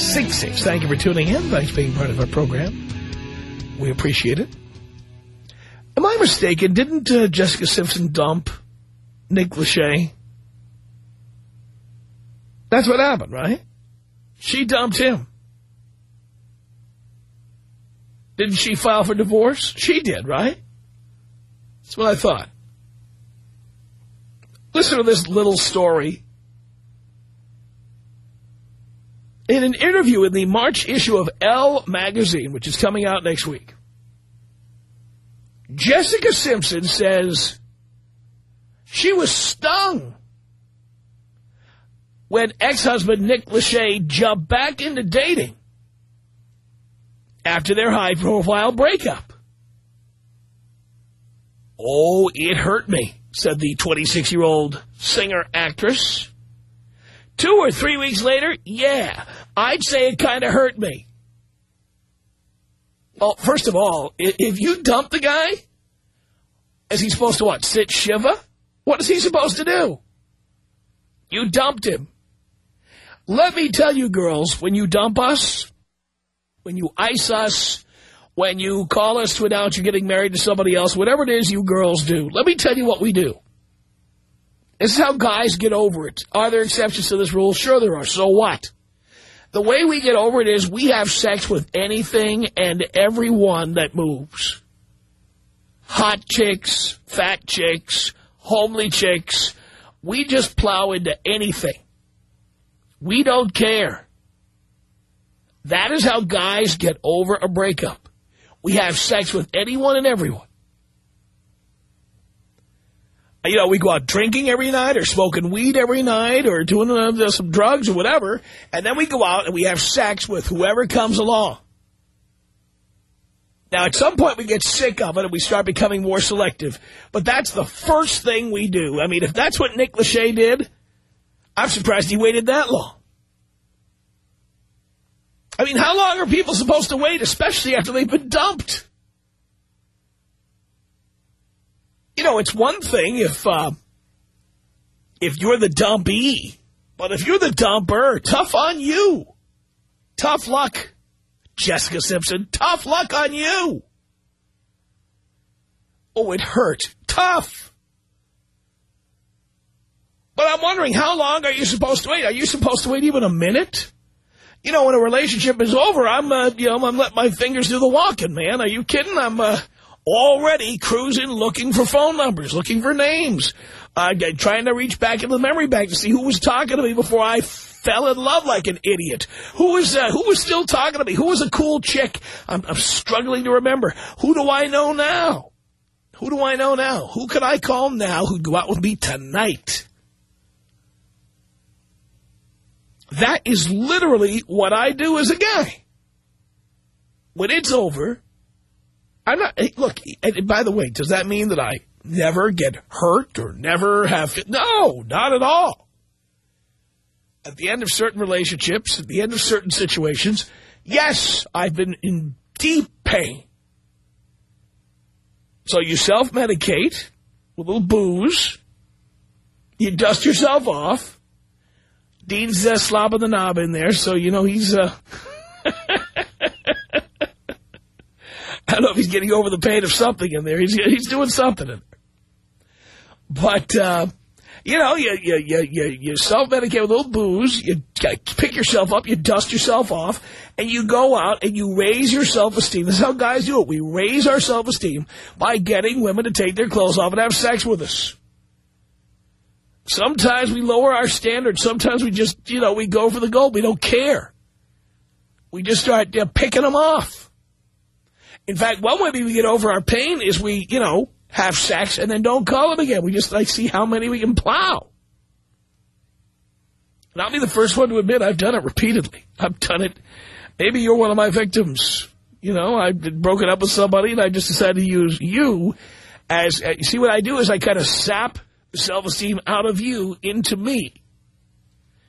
1-800-5800-866. Thank you for tuning in. Thanks for being part of our program. We appreciate it. Am I mistaken? Didn't uh, Jessica Simpson dump Nick Lachey? That's what happened, right? She dumped him. Didn't she file for divorce? She did, right? That's what I thought. Listen to this little story. In an interview in the March issue of Elle magazine, which is coming out next week, Jessica Simpson says she was stung when ex-husband Nick Lachey jumped back into dating after their high-profile breakup. Oh, it hurt me, said the 26-year-old singer-actress. Two or three weeks later, yeah, I'd say it kind of hurt me. Well, first of all, if you dump the guy, is he supposed to what, sit Shiva? What is he supposed to do? You dumped him. Let me tell you, girls, when you dump us, when you ice us, when you call us to announce you're getting married to somebody else, whatever it is you girls do, let me tell you what we do. This is how guys get over it. Are there exceptions to this rule? Sure there are. So what? The way we get over it is we have sex with anything and everyone that moves. Hot chicks, fat chicks, homely chicks. We just plow into anything. We don't care. That is how guys get over a breakup. We have sex with anyone and everyone. You know, we go out drinking every night or smoking weed every night or doing uh, some drugs or whatever, and then we go out and we have sex with whoever comes along. Now, at some point, we get sick of it and we start becoming more selective. But that's the first thing we do. I mean, if that's what Nick Lachey did, I'm surprised he waited that long. I mean, how long are people supposed to wait, especially after they've been dumped? You know, it's one thing if uh, if you're the dumpee, but if you're the dumper, tough on you. Tough luck, Jessica Simpson. Tough luck on you. Oh, it hurt. Tough. But I'm wondering, how long are you supposed to wait? Are you supposed to wait even a minute? You know, when a relationship is over, I'm, uh, you know, I'm letting my fingers do the walking, man. Are you kidding? I'm, uh, already cruising looking for phone numbers, looking for names, uh, trying to reach back into the memory bank to see who was talking to me before I fell in love like an idiot. Who was uh, who was still talking to me? Who was a cool chick? I'm, I'm struggling to remember. Who do I know now? Who do I know now? Who can I call now who'd go out with me tonight? That is literally what I do as a guy. When it's over, I'm not, hey, look, by the way, does that mean that I never get hurt or never have, no, not at all. At the end of certain relationships, at the end of certain situations, yes, I've been in deep pain. So you self-medicate with a little booze. You dust yourself off. Dean's uh, slobbing the knob in there, so, you know, he's... Uh, I don't know if he's getting over the pain of something in there. He's, he's doing something in there. But uh, You know, you, you, you, you, you self-medicate with a little booze, you pick yourself up, you dust yourself off, and you go out and you raise your self-esteem. This is how guys do it. We raise our self-esteem by getting women to take their clothes off and have sex with us. Sometimes we lower our standards. Sometimes we just, you know, we go for the gold. We don't care. We just start you know, picking them off. In fact, one way we get over our pain is we, you know, have sex and then don't call them again. We just like see how many we can plow. And I'll be the first one to admit I've done it repeatedly. I've done it. Maybe you're one of my victims. You know, I've broken up with somebody and I just decided to use you as, uh, you see what I do is I kind of sap self-esteem out of you into me.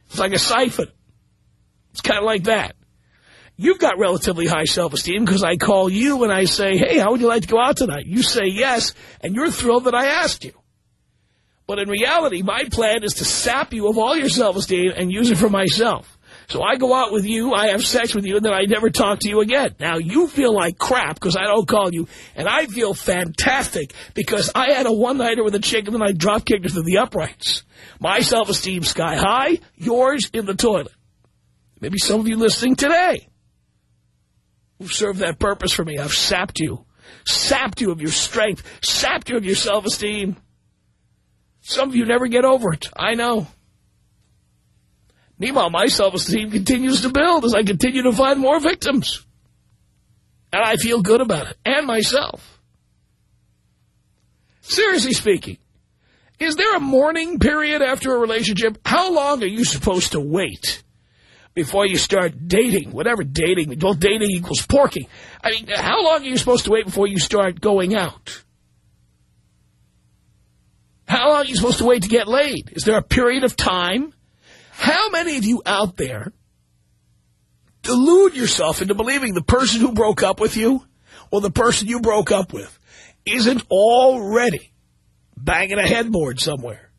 It's like a siphon. It's kind of like that. You've got relatively high self-esteem because I call you and I say, hey, how would you like to go out tonight? You say yes, and you're thrilled that I asked you. But in reality, my plan is to sap you of all your self-esteem and use it for myself. So I go out with you, I have sex with you, and then I never talk to you again. Now, you feel like crap because I don't call you, and I feel fantastic because I had a one-nighter with a chick and then I drop-kicked her through the uprights. My self-esteem sky high, yours in the toilet. Maybe some of you listening today who've served that purpose for me. I've sapped you, sapped you of your strength, sapped you of your self-esteem. Some of you never get over it. I know. Meanwhile, my self-esteem continues to build as I continue to find more victims. And I feel good about it, and myself. Seriously speaking, is there a mourning period after a relationship? How long are you supposed to wait before you start dating? Whatever dating, well, dating equals porking. I mean, how long are you supposed to wait before you start going out? How long are you supposed to wait to get laid? Is there a period of time? How many of you out there delude yourself into believing the person who broke up with you or the person you broke up with isn't already banging a headboard somewhere?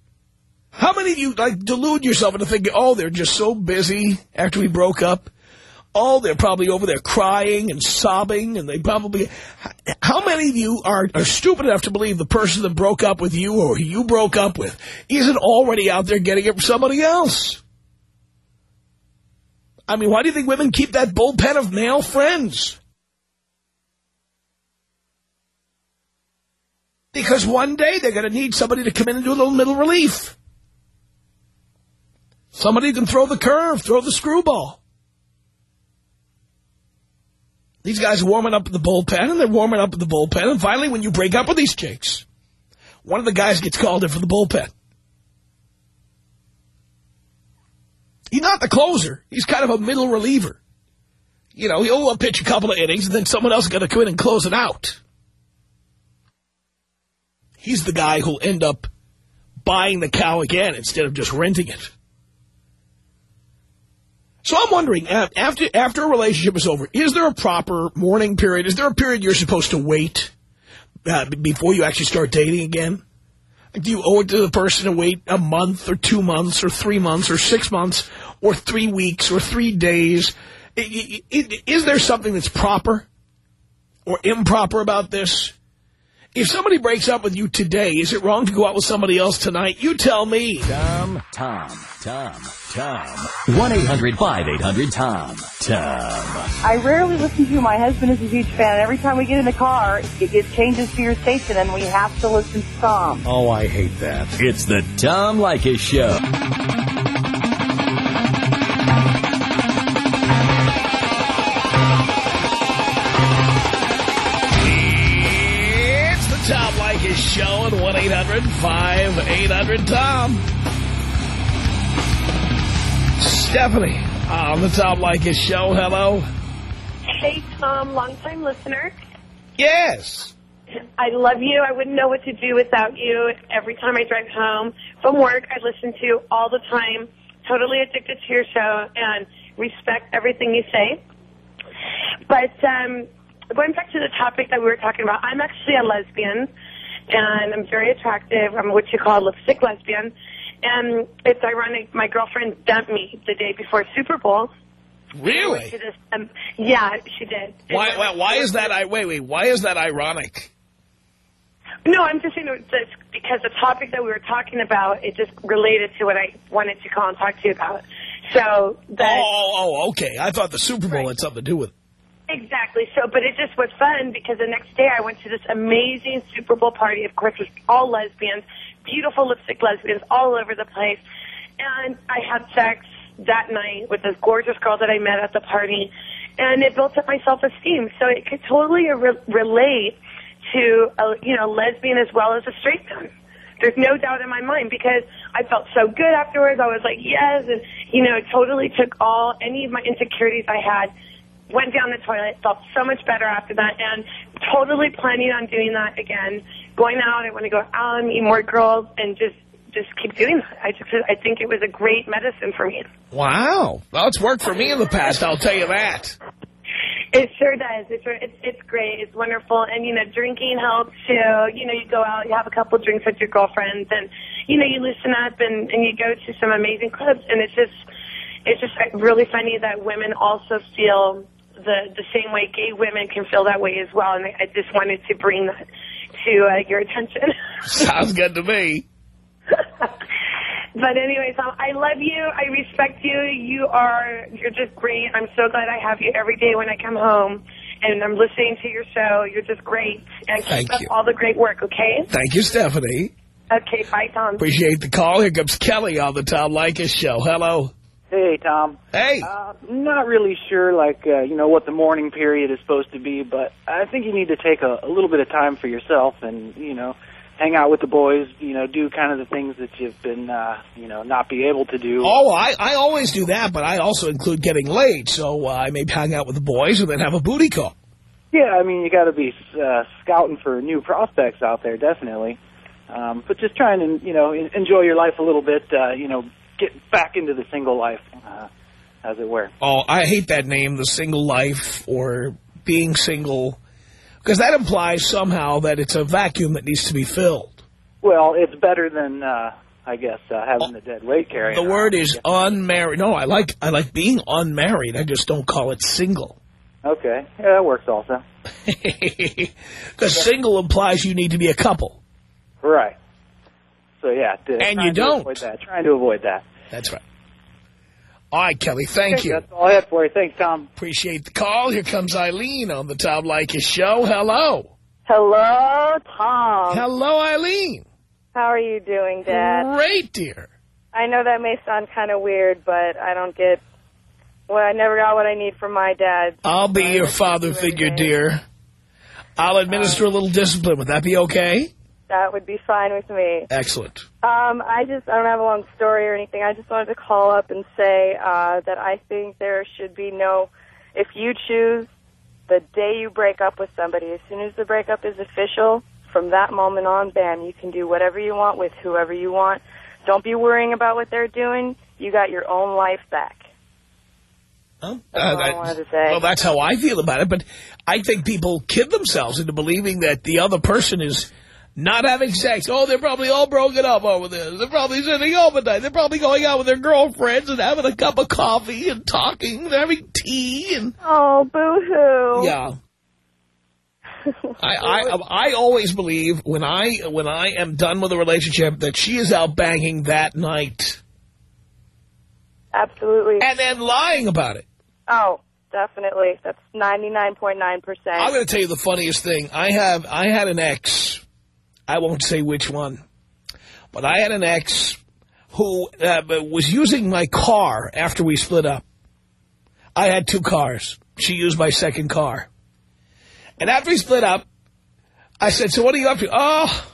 How many of you like delude yourself into thinking, oh, they're just so busy after we broke up? Oh, they're probably over there crying and sobbing, and they probably... How many of you are, are stupid enough to believe the person that broke up with you or you broke up with isn't already out there getting it from somebody else? I mean, why do you think women keep that bullpen of male friends? Because one day they're going to need somebody to come in and do a little middle relief. Somebody who can throw the curve, throw the screwball. These guys are warming up in the bullpen, and they're warming up in the bullpen, and finally when you break up with these chicks, one of the guys gets called in for the bullpen. He's not the closer. He's kind of a middle reliever. You know, he'll pitch a couple of innings, and then someone else is going to come in and close it out. He's the guy who'll end up buying the cow again instead of just renting it. So I'm wondering, after after a relationship is over, is there a proper mourning period? Is there a period you're supposed to wait uh, before you actually start dating again? Do you owe it to the person to wait a month or two months or three months or six months or three weeks or three days? Is there something that's proper or improper about this? If somebody breaks up with you today, is it wrong to go out with somebody else tonight? You tell me. Tom, Tom, Tom, Tom. 1-800-5800-TOM. Tom. I rarely listen to you. My husband is a huge fan. Every time we get in the car, it, it changes to your station, and we have to listen to Tom. Oh, I hate that. It's the Tom Leykis Show. eight hundred Tom Stephanie on the Tom Leykis show. Hello. Hey, Tom. Long-time listener. Yes. I love you. I wouldn't know what to do without you. Every time I drive home from work, I listen to you all the time. Totally addicted to your show and respect everything you say. But um, going back to the topic that we were talking about, I'm actually a lesbian and I'm very attractive. I'm what you call a lipstick lesbian. And it's ironic, my girlfriend dumped me the day before Super Bowl. Really? This, um, yeah, she did. Why, why, why is that? I Wait, wait. Why is that ironic? No, I'm just saying that because the topic that we were talking about, it just related to what I wanted to call and talk to you about. So that. Oh, oh, okay. I thought the Super Bowl right. had something to do with it. Exactly. So, but it just was fun because the next day I went to this amazing Super Bowl party. Of course, it was all lesbians, beautiful lipstick lesbians all over the place. And I had sex that night with this gorgeous girl that I met at the party. And it built up my self-esteem. So it could totally re relate to, a, you know, lesbian as well as a straight man. There's no doubt in my mind because I felt so good afterwards. I was like, yes. And, you know, it totally took all, any of my insecurities I had, went down the toilet, felt so much better after that, and totally planning on doing that again. Going out, I want to go out and meet more girls and just just keep doing that. I just I think it was a great medicine for me. Wow. Well, it's worked for me in the past, I'll tell you that. It sure does. It's, it's it's great. It's wonderful. And, you know, drinking helps too. You know, you go out, you have a couple drinks with your girlfriends, and, you know, you loosen up and, and you go to some amazing clubs. And it's just, it's just uh, really funny that women also feel the, the same way gay women can feel that way as well. And I, just wanted to bring that to uh, your attention. Sounds good to me. But anyways, um, I love you. I respect you. You are, you're just great. I'm so glad I have you every day when I come home. And I'm listening to your show. You're just great. And Thank keep you. up all the great work, okay? Thank you, Stephanie. Okay, bye, Tom. Appreciate the call. Here comes Kelly on the Tom Leykis show. Hello. Hey, Tom. Hey. Uh, not really sure, like, uh, you know, what the mourning period is supposed to be, but I think you need to take a, a little bit of time for yourself and, you know, hang out with the boys, you know, do kind of the things that you've been, uh, you know, not be able to do. Oh, I, I always do that, but I also include getting laid. So uh, I may hang out with the boys and then have a booty call. Yeah, I mean, you got to be uh, scouting for new prospects out there, definitely. Um, but just trying to, you know, enjoy your life a little bit, uh, you know, get back into the single life, uh, as it were. Oh, I hate that name, the single life or being single. Because that implies somehow that it's a vacuum that needs to be filled. Well, it's better than, uh, I guess, uh, having the dead weight carrier. The word is unmarried. No, I like I like being unmarried. I just don't call it single. Okay. Yeah, that works also. Because single implies you need to be a couple. Right. So, yeah. and you don't. Avoid that. Trying to avoid that. That's right. All right, Kelly, thank okay, you. That's all I have for you. Thanks, Tom. Appreciate the call. Here comes Eileen on the Tom Leykis show. Hello. Hello, Tom. Hello, Eileen. How are you doing, Dad? Great, dear. I know that may sound kind of weird, but I don't get... Well, I never got what I need from my dad. I'll be your father figure, dear. I'll administer um, a little discipline. Would that be okay? That would be fine with me. Excellent. Um, I just, I don't have a long story or anything. I just wanted to call up and say uh, that I think there should be no, if you choose the day you break up with somebody, as soon as the breakup is official, from that moment on, bam, you can do whatever you want with whoever you want. Don't be worrying about what they're doing. You got your own life back. Oh, that's uh, that, I wanted to say. Well, that's how I feel about it, but I think people kid themselves into believing that the other person is not having sex. Oh, they're probably all broken up over this. They're probably sitting home at night. They're probably going out with their girlfriends and having a cup of coffee and talking and having tea. and Oh, boo-hoo. Yeah. I, I I always believe when I when I am done with a relationship that she is out banging that night. Absolutely. And then lying about it. Oh, definitely. That's 99.9%. percent I'm going to tell you the funniest thing. I have I had an ex I won't say which one. But I had an ex who uh, was using my car after we split up. I had two cars. She used my second car. And after we split up, I said, so what are you up to? Oh,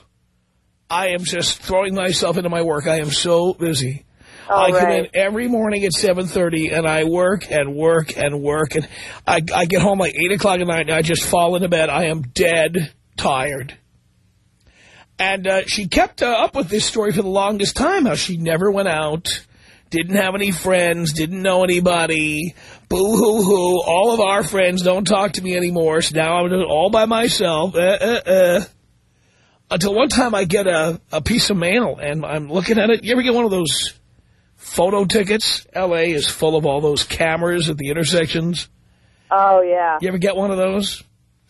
I am just throwing myself into my work. I am so busy. All I right. come in every morning at 7.30 and I work and work and work. And I, I get home like 8 o'clock at night and I just fall into bed. I am dead tired. And uh, she kept uh, up with this story for the longest time, how she never went out, didn't have any friends, didn't know anybody, boo-hoo-hoo, all of our friends don't talk to me anymore, so now I'm all by myself, uh. Until one time I get a, a piece of mail, and I'm looking at it. You ever get one of those photo tickets? L.A. is full of all those cameras at the intersections. Oh, yeah. You ever get one of those?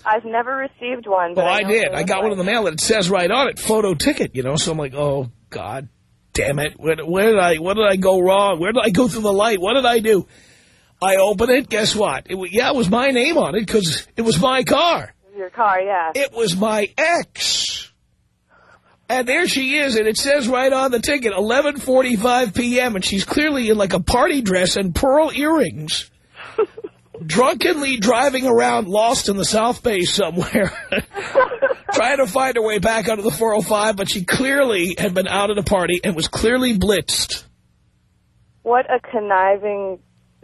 I've never received one. Well, But I did. I got one in the mail that it says right on it, photo ticket, you know, so I'm like, oh, God damn it. Where, where did I, what did I go wrong? Where did I go through the light? What did I do? I open it, guess what? It, yeah, it was my name on it because it was my car. Your car, yeah. It was my ex. And there she is, and it says right on the ticket, 11.45 p.m., and she's clearly in like a party dress and pearl earrings, drunkenly driving around lost in the South Bay somewhere, trying to find her way back onto the 405, but she clearly had been out at a party and was clearly blitzed. What a conniving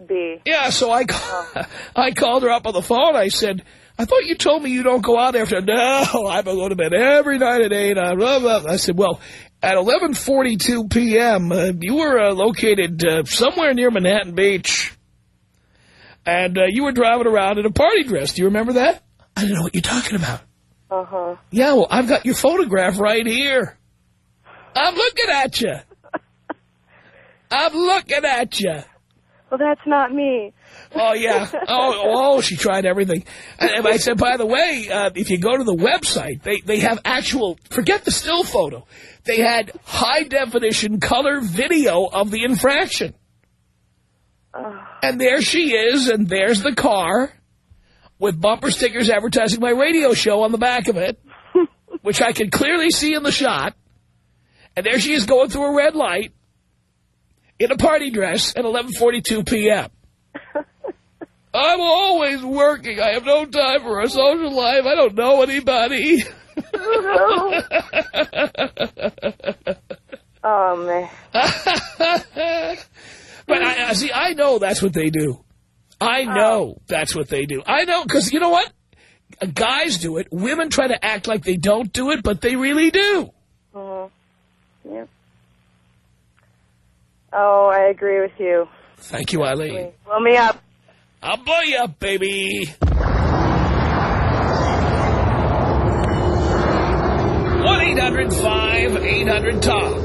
bee. Yeah, so I, ca- I called her up on the phone. I said, I thought you told me you don't go out after. No, I go to bed every night at 8. Uh, blah, blah. I said, well, at 11.42 p.m., uh, you were uh, located uh, somewhere near Manhattan Beach. And uh, you were driving around in a party dress. Do you remember that? I don't know what you're talking about. Uh-huh. Yeah, well, I've got your photograph right here. I'm looking at you. I'm looking at you. Well, that's not me. Oh, yeah. Oh, oh, she tried everything. And I said, by the way, uh, if you go to the website, they, they have actual, forget the still photo. They had high-definition color video of the infraction. And there she is, and there's the car with bumper stickers advertising my radio show on the back of it, which I can clearly see in the shot. And there she is going through a red light in a party dress at 11.42 p.m. I'm always working. I have no time for a social life. I don't know anybody. Oh, man. But I, I see, I know that's what they do. I know that's what they do. I know, because you know what? Guys do it. Women try to act like they don't do it, but they really do. Mm-hmm. Yeah. Oh, I agree with you. Thank you, Eileen. Blow me up. I'll blow you up, baby. one 800 tom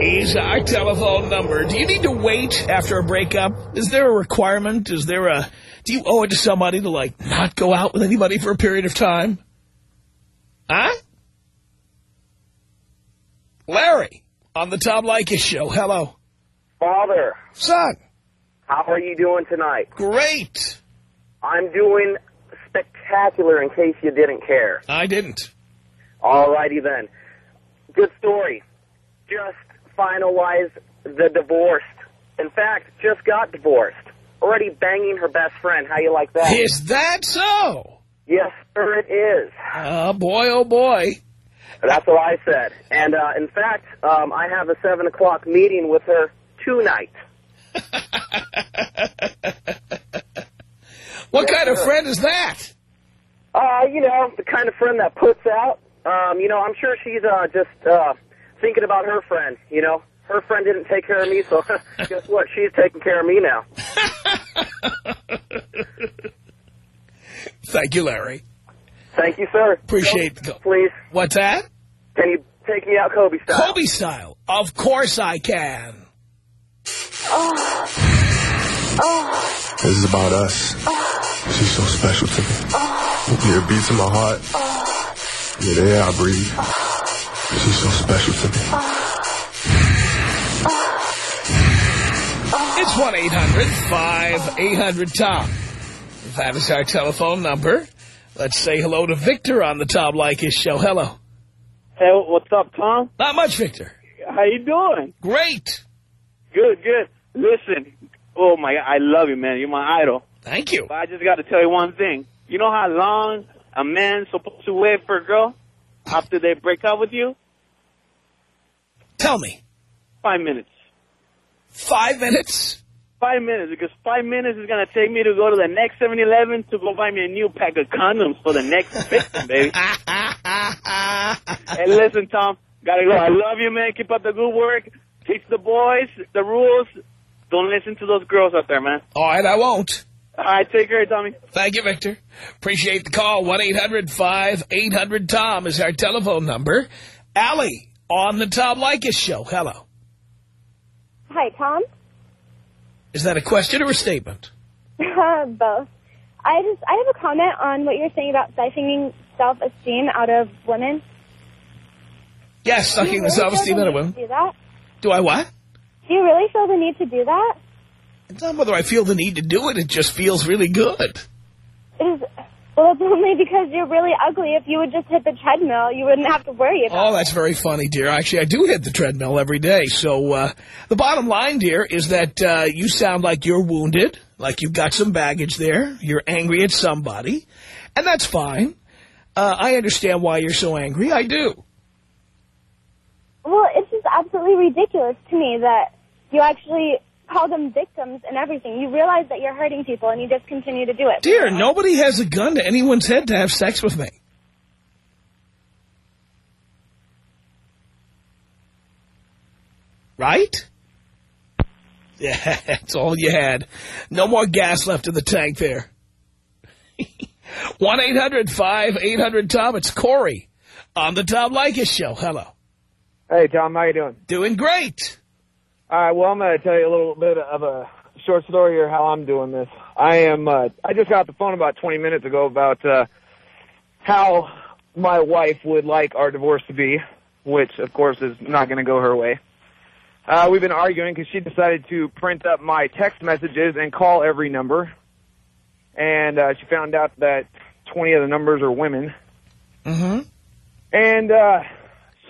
He's our telephone number. Do you need to wait after a breakup? Is there a requirement? Is there a... Do you owe it to somebody to, like, not go out with anybody for a period of time? Huh? Larry, on the Tom Leykis show. Hello. Father, Son, how are you doing tonight? great. I'm doing spectacular in case you didn't care. I didn't. All righty then. Good story. Just finalized the divorce. In fact, just got divorced. Already banging her best friend. How you like that? Is that so? Yes, sir, it is. Oh, boy, oh, boy. That's what I said. And, uh, in fact, um, I have a 7 o'clock meeting with her tonight. What Yes, kind of sir. friend is that? Uh, you know, the kind of friend that puts out. Um, you know, I'm sure she's uh, just uh, thinking about her friend. You know, her friend didn't take care of me, so guess what? She's taking care of me now. Thank you, Larry. Thank you, sir. Appreciate the Please, What's that? can you take me out Kobe style? Kobe style. Of course I can. Oh. Oh. This is about us. Oh. She's so special to me. Oh. Yeah, it beats in my heart. Oh. Yeah, the air I breathe. She's so special to me. It's 1-800-5800-TOM. That is our telephone number. Let's say hello to Victor on the Tom Leykis show. Hello. Hey, what's up, Tom? Not much, Victor. How you doing? Great. Good, good. Listen, oh my, god, I love you, man. You're my idol. Thank you. But I just got to tell you one thing. You know how long a man's supposed to wait for a girl after they break up with you? Tell me. Five minutes. Five minutes? Five minutes, because five minutes is going to take me to go to the next 7-Eleven to go buy me a new pack of condoms for the next victim, baby. hey, listen, Tom. Gotta go. I love you, man. Keep up the good work. Teach the boys the rules. Don't listen to those girls out there, man. All right, I won't. All right, take care, Tommy. Thank you, Victor. Appreciate the call. 1-800-5800-TOM is our telephone number. Allie on the Tom Leykis show. Hello. Hi, Tom. Is that a question or a statement? Both. I just I have a comment on what you're saying about siphoning self-esteem out of women. Yes, sucking the self-esteem out of women. Do that? Do I what? Do you really feel the need to do that? It's not whether I feel the need to do it. It just feels really good. It is. Well, it's only because you're really ugly. If you would just hit the treadmill, you wouldn't have to worry about it. Oh, that's very funny, dear. Actually, I do hit the treadmill every day. So uh, the bottom line, dear, is that uh, you sound like you're wounded, like you've got some baggage there. You're angry at somebody, and that's fine. Uh, I understand why you're so angry. I do. Well, it's just absolutely ridiculous to me that you actually call them victims and everything. You realize that you're hurting people and you just continue to do it. Dear, nobody has a gun to anyone's head to have sex with me. Right? Yeah, that's all you had. No more gas left in the tank there. 1-800-5800-TOM. It's Corey on the Tom Leykis Show. Hello. Hey, Tom, how you doing? Doing great. All right, well, I'm going to tell you a little bit of a short story here how I'm doing this. I am, uh, I just got off the phone about 20 minutes ago about uh, how my wife would like our divorce to be, which, of course, is not going to go her way. Uh, we've been arguing because she decided to print up my text messages and call every number. And uh, she found out that 20 of the numbers are women. Mm-hmm. And uh,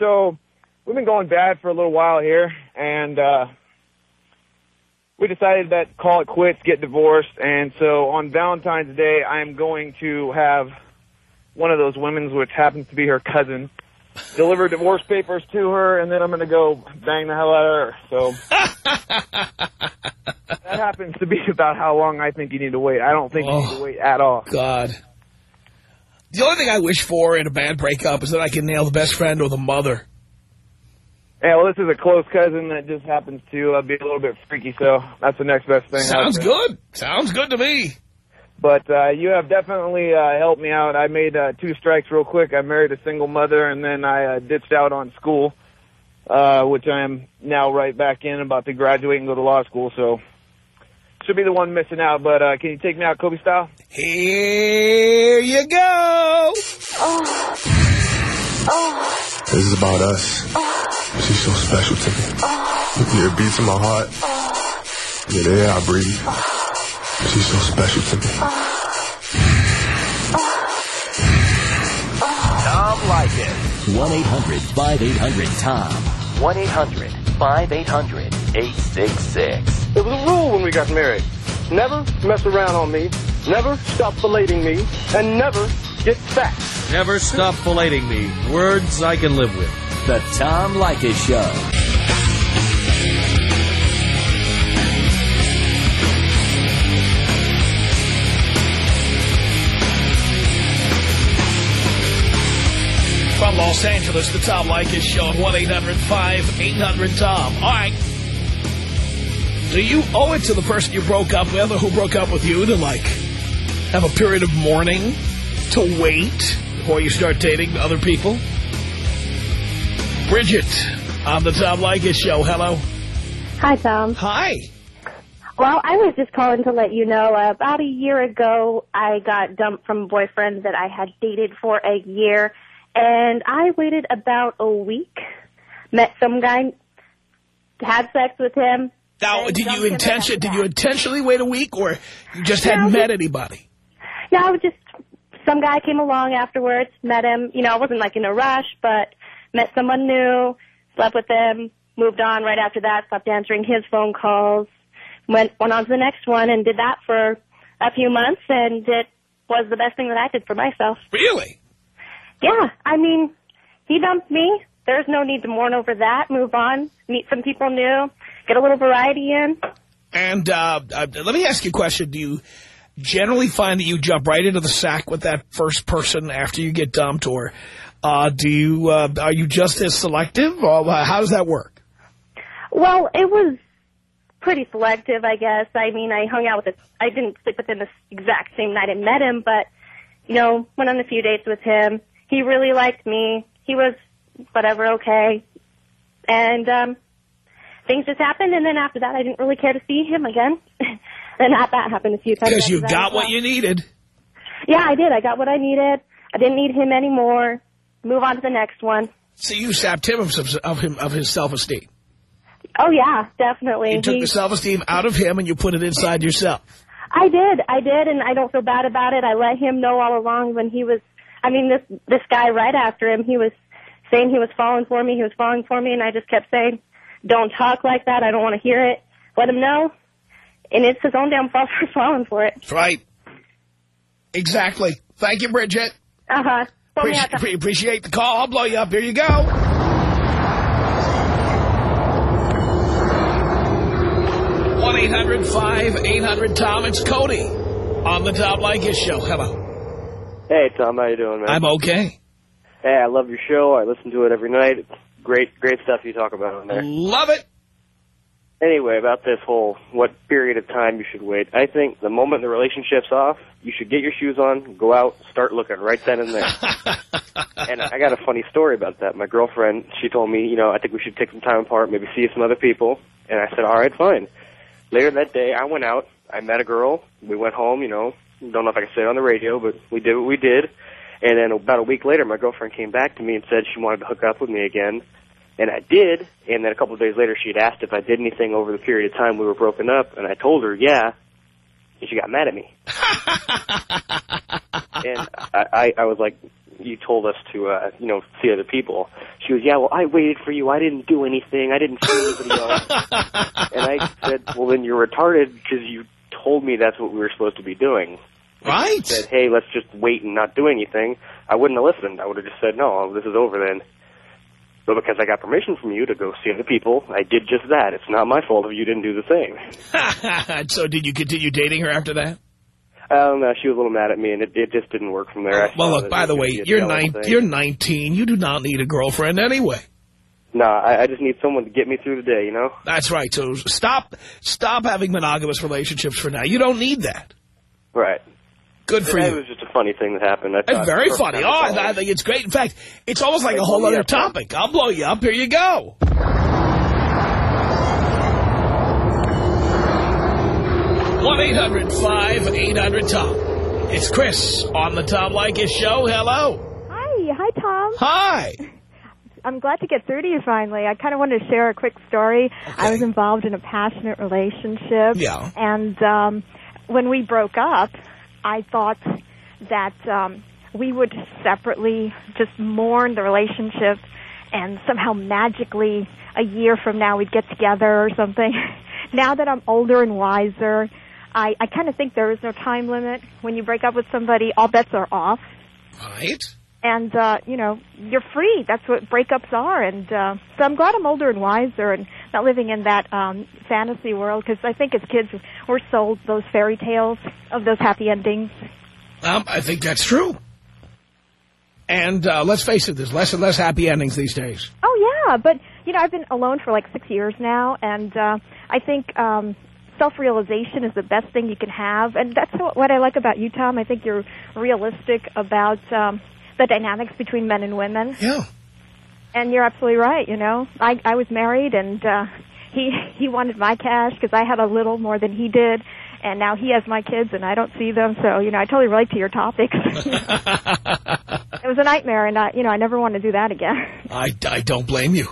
so we've been going bad for a little while here, and uh, we decided that call it quits, get divorced. And so on Valentine's Day, I am going to have one of those women's, which happens to be her cousin, deliver divorce papers to her, and then I'm going to go bang the hell out of her. So that happens to be about how long I think you need to wait. I don't think you need to wait at all. God. The only thing I wish for in a bad breakup is that I can nail the best friend or the mother. Yeah, well, this is a close cousin that just happens to uh, be a little bit freaky, so that's the next best thing. Sounds good. Sounds good to me. But uh, you have definitely uh, helped me out. I made uh, two strikes real quick. I married a single mother, and then I uh, ditched out on school, uh, which I am now right back in, about to graduate and go to law school. So should be the one missing out. But uh, can you take me out Kobe style? Here you go. Oh. Oh. This is about us. She's so special to me. Yeah, it beats in my heart. Yeah, the air I breathe. She's so special to me. Tom Leykis. 1-800-5800-TOM. 1-800-5800-866. There was a rule when we got married. Never mess around on me, never stop belating me, and never get fat. Never stop belating me. Words I can live with. The Tom Leykis Show. From Los Angeles, the Tom Leykis Show at 1-800-5800-TOM. All right. Do you owe it to the person you broke up with or who broke up with you to, like, have a period of mourning to wait before you start dating other people? Bridget on the Tom Leykis Show. Hello. Hi, Tom. Hi. Well, I was just calling to let you know, uh, about a year ago, I got dumped from a boyfriend that I had dated for a year, and I waited about a week, met some guy, had sex with him. Now, did you intention, did you intentionally wait a week or you just No, hadn't met anybody? No, I was just, some guy came along afterwards, met him, you know, I wasn't like in a rush, but met someone new, slept with him, moved on right after that, stopped answering his phone calls, went, went on to the next one and did that for a few months and it was the best thing that I did for myself. Really? Yeah, I mean, he dumped me. There's no need to mourn over that. Move on, meet some people new, get a little variety in. And uh, uh, let me ask you a question. Do you generally find that you jump right into the sack with that first person after you get dumped? Or uh, do you, uh, are you just as selective? Or how does that work? Well, it was pretty selective, I guess. I mean, I hung out with it. I didn't sleep with him the exact same night I met him, but, you know, went on a few dates with him. He really liked me. He was whatever, okay. And, um, things just happened, and then after that, I didn't really care to see him again. and that, that happened a few times. Because you got as well. what you needed. Yeah, I did. I got what I needed. I didn't need him anymore. Move on to the next one. So you sapped him of, of him of his self-esteem. Oh, yeah, definitely. You took He- the self-esteem out of him and you put it inside yourself. I did. I did, and I don't feel bad about it. I let him know all along when he was, I mean, this this guy right after him, he was saying he was falling for me, he was falling for me, and I just kept saying, don't talk like that. I don't want to hear it. Let him know. And it's his own damn fault for falling for it. That's right. Exactly. Thank you, Bridget. Uh-huh. Well, Appreci- yeah, pre- appreciate the call. I'll blow you up. Here you go. one 800 tom It's Cody on the Tom Leykis show. Hello. Hey, Tom, how you doing, man? I'm okay. Hey, I love your show. I listen to it every night. It's great, great stuff you talk about on there. Love it. Anyway, about this whole what period of time you should wait. I think the moment the relationship's off, you should get your shoes on, go out, start looking right then and there. and I got a funny story about that. My girlfriend, she told me, you know, I think we should take some time apart, maybe see some other people. And I said, all right, fine. Later that day, I went out. I met a girl. We went home. You know, don't know if I can say it on the radio, but we did what we did. And then about a week later, my girlfriend came back to me and said she wanted to hook up with me again. And I did. And then a couple of days later, she had asked if I did anything over the period of time we were broken up. And I told her, yeah. And she got mad at me. and I, I, I was like, you told us to, uh, you know, see other people. She was, yeah, well, I waited for you. I didn't do anything. I didn't see anybody else. and I said, well, then you're retarded because you told me that's what we were supposed to be doing. Right. Said, hey, let's just wait and not do anything. I wouldn't have listened. I would have just said, no, this is over then. But because I got permission from you to go see other people, I did just that. It's not my fault if you didn't do the same. so did you continue dating her after that? Um, uh, she was a little mad at me, and it, it just didn't work from there. Well, look, by the way, gonna be a you're, nine, you're 19. You do not need a girlfriend anyway. No, I, I just need someone to get me through the day, you know? That's right. So stop stop having monogamous relationships for now. You don't need that. Right. Good for It you. was just funny thing that happened. I It's thought very funny. Oh, I I, saw I it. think it's great. In fact, it's almost like a whole other yeah. topic. I'll blow you up. Here you go. one 800 tom It's Chris on the Tom Leykis show. Hello. Hi, hi, Tom. Hi. I'm glad to get through to you finally. I kind of wanted to share a quick story. I was involved in a passionate relationship. Yeah. And um, when we broke up, I thought that um, we would separately just mourn the relationship and somehow magically a year from now we'd get together or something. now that I'm older and wiser, I, I kind of think there is no time limit. When you break up with somebody, all bets are off Right. and uh you know you're free that's what breakups are and uh so i'm glad i'm older and wiser and not living in that um fantasy world because i think as kids we're sold those fairy tales of those happy endings Um, I think that's true. And uh, let's face it, there's less and less happy endings these days. oh yeah but you know i've been alone for like six years now and uh i think um self realization is the best thing you can have and that's what, what i like about you tom i think you're realistic about um the dynamics between men and women Yeah. And you're absolutely right. You know, I I was married, and uh, he he wanted my cash because I had a little more than he did, and now he has my kids, and I don't see them. So you know, I totally relate to your topics. it was a nightmare, and I you know I never want to do that again. I, I don't blame you.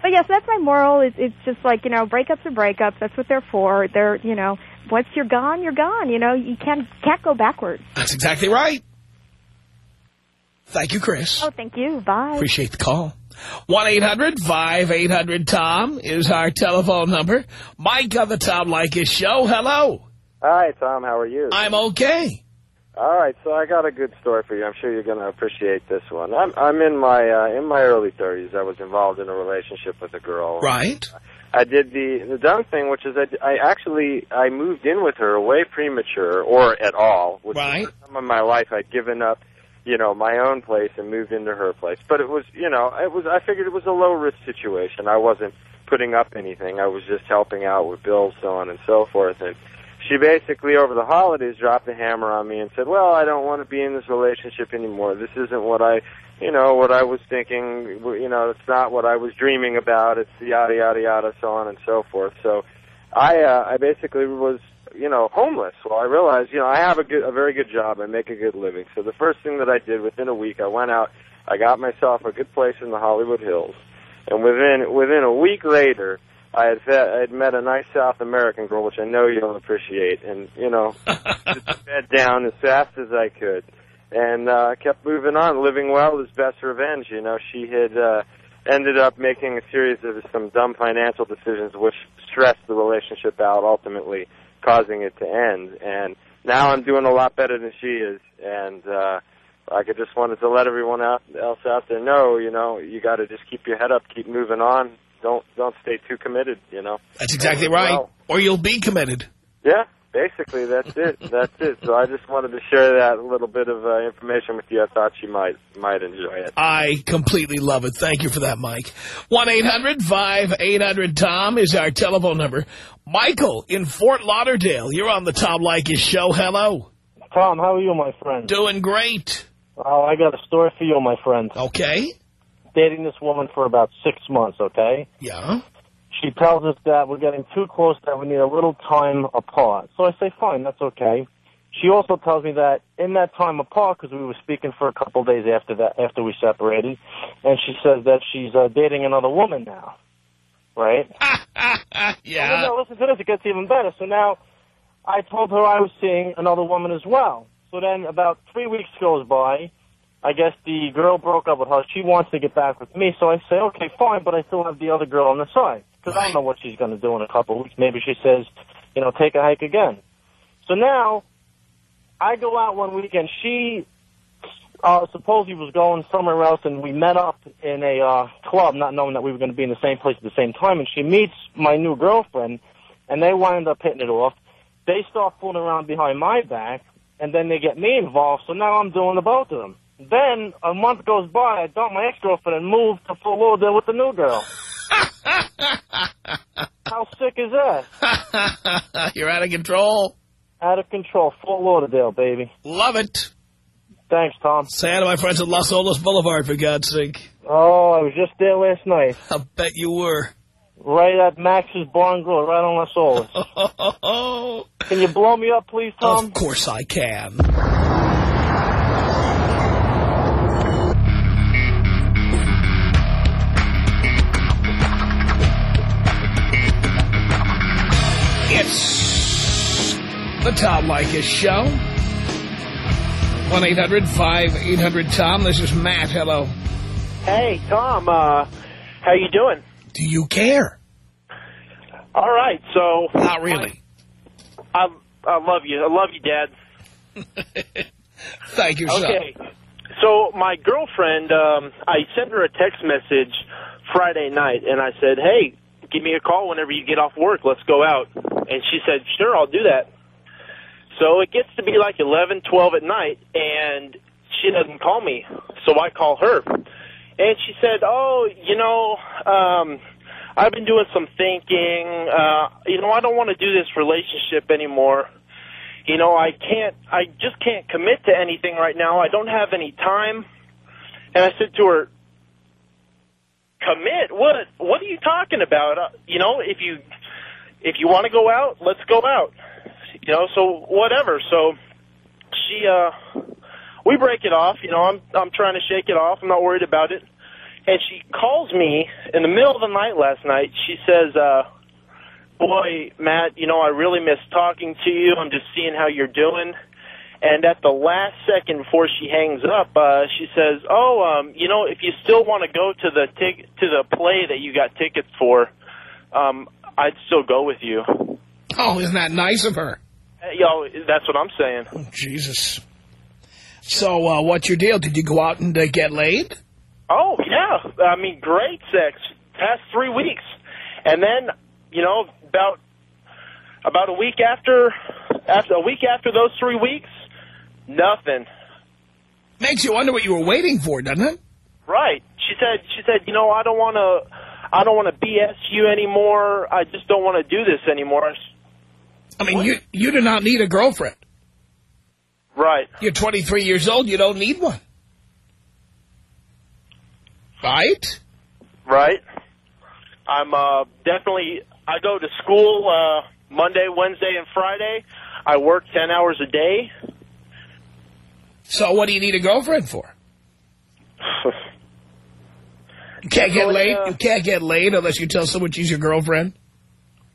But yes, that's my moral. It's it's just like you know, breakups are breakups. That's what they're for. They're you know, once you're gone, you're gone. You know, you can't can't go backwards. That's exactly right. Thank you, Chris. Oh, thank you. Bye. Appreciate the call. 1-800-5800-TOM is our telephone number. Mike on the Tom Leykis show. Hello. Hi, Tom. How are you? I'm okay. All right, so I got a good story for you. I'm sure you're going to appreciate this one. I'm I'm in my uh, in my early 30s. I was involved in a relationship with a girl. Right. I did the the dumb thing, which is that I actually I moved in with her way premature, or at all. Which Right. For some of my life, I'd given up, you know, my own place and moved into her place. But it was, you know, it was. I figured it was a low risk situation. I wasn't putting up anything. I was just helping out with bills, so on and so forth. And she basically over the holidays dropped the hammer on me and said, "Well, I don't want to be in this relationship anymore. This isn't what I, you know, what I was thinking. You know, it's not what I was dreaming about. It's yada yada yada, so on and so forth." So, I uh, I basically was you know, homeless. Well, I realized, you know, I have a good, a very good job. I make a good living. So the first thing that I did within a week, I went out, I got myself a good place in the Hollywood Hills, and within within a week later, I had fe- I had met a nice South American girl, which I know you'll appreciate, and you know, just bed down as fast as I could, and uh, kept moving on, living well is best revenge. You know, she had. uh ended up making a series of some dumb financial decisions which stressed the relationship out, ultimately causing it to end. And now I'm doing a lot better than she is, and uh, I just wanted to let everyone out, else out there know, you know, you got to just keep your head up, keep moving on. Don't don't stay too committed, you know. That's exactly right. Or you'll be committed. Yeah, basically that's it. That's it. So I just wanted to share that little bit of uh, information with you. I thought you might might enjoy it. I completely love it. Thank you for that, Mike. 1-800-5800-TOM is our telephone number. Michael in Fort Lauderdale, you're on the Tom Leykis show. Hello. Tom, how are you, my friend? Doing great. Oh, I got a story for you, my friend. Okay. Dating this woman for about six months, okay? Yeah. She tells us that we're getting too close, that we need a little time apart. So I say, fine, that's okay. She also tells me that in that time apart, because we were speaking for a couple of days after that, after we separated, and she says that she's uh, dating another woman now, right? yeah. No, no, listen to this. It gets even better. So now, I told her I was seeing another woman as well. So then, about three weeks goes by. I guess the girl broke up with her. She wants to get back with me. So I say, okay, fine, but I still have the other girl on the side because I don't know what she's going to do in a couple of weeks. Maybe she says, you know, take a hike again. So now, I go out one weekend. She uh, supposedly was going somewhere else, and we met up in a uh, club, not knowing that we were going to be in the same place at the same time. And she meets my new girlfriend, and they wind up hitting it off. They start fooling around behind my back, and then they get me involved. So now I'm doing the both of them. Then a month goes by, I dump my ex-girlfriend and move to Fort Lauderdale with the new girl. How sick is that? You're out of control. Out of control. Fort Lauderdale, baby. Love it. Thanks, Tom. Say hi to my friends at Las Olas Boulevard, for God's sake. Oh, I was just there last night. I bet you were. Right at Max's Barn Grill, right on Las Olas. Can you blow me up, please, Tom? Of course I can. The Tom Leykis Show. 1-800-5800-TOM. This is Matt. Hello. Hey, Tom. Uh, how you doing? Do you care? All right. So Not really. I I love you. I love you, Dad. Thank you, son. Okay. So my girlfriend, um, I sent her a text message Friday night, and I said, "Hey, give me a call whenever you get off work. Let's go out." And she said, "Sure, I'll do that." So it gets to be like 11, 12 at night, and she doesn't call me. So I call her. And she said, oh, you know, um, I've been doing some thinking. Uh, you know, I don't want to do this relationship anymore. You know, I can't, I just can't commit to anything right now. I don't have any time. And I said to her, commit? What, what are you talking about? Uh, you know, if you, if you want to go out, let's go out. You know, so whatever. So she, uh, we break it off. You know, I'm, I'm trying to shake it off. I'm not worried about it. And she calls me in the middle of the night last night. She says, uh, boy, Matt, you know, I really miss talking to you. I'm just seeing how you're doing. And at the last second before she hangs up, uh, she says, "Oh, um, you know, if you still want to go to the tic- to the play that you got tickets for, um, I'd still go with you." Oh, isn't that nice of her? Yo, that's what I'm saying. Oh, Jesus. So, uh, what's your deal? Did you go out and uh, get laid? Oh yeah, I mean, great sex past three weeks, and then you know about about a week after after a week after those three weeks, nothing. Makes you wonder what you were waiting for, doesn't it? Right. She said she said, you know, I don't want to I don't want to BS you anymore. I just don't want to do this anymore. I mean, you you do not need a girlfriend. Right. You're 23 years old. You don't need one. Right? Right. I'm uh, definitely. I go to school uh, Monday, Wednesday, and Friday, I work 10 hours a day. So what do you need a girlfriend for? You can't get laid. uh, You can't get laid unless you tell someone she's your girlfriend.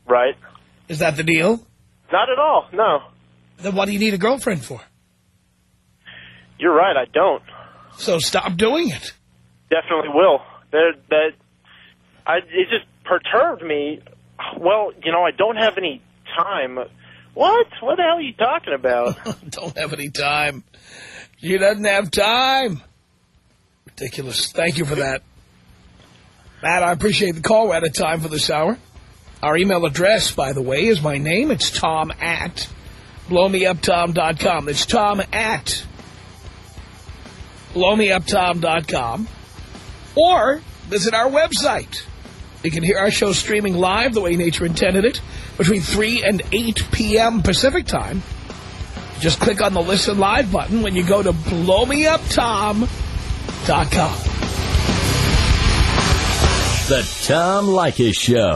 Right. Is that the deal? Not at all, no. Then what do you need a girlfriend for? You're right, I don't. So stop doing it. Definitely will. That, that, I, it just perturbed me. Well, you know, I don't have any time. What? What the hell are you talking about? Don't have any time. She doesn't have time. Ridiculous. Thank you for that. Matt, I appreciate the call. We're out of time for this hour. Our email address, by the way, is my name. It's tom at blowmeuptom.com. It's tom at blowmeuptom.com. Or visit our website. You can hear our show streaming live the way nature intended it between 3 and 8 p.m. Pacific time. Just click on the Listen Live button when you go to blowmeuptom.com. The Tom Leykis Show.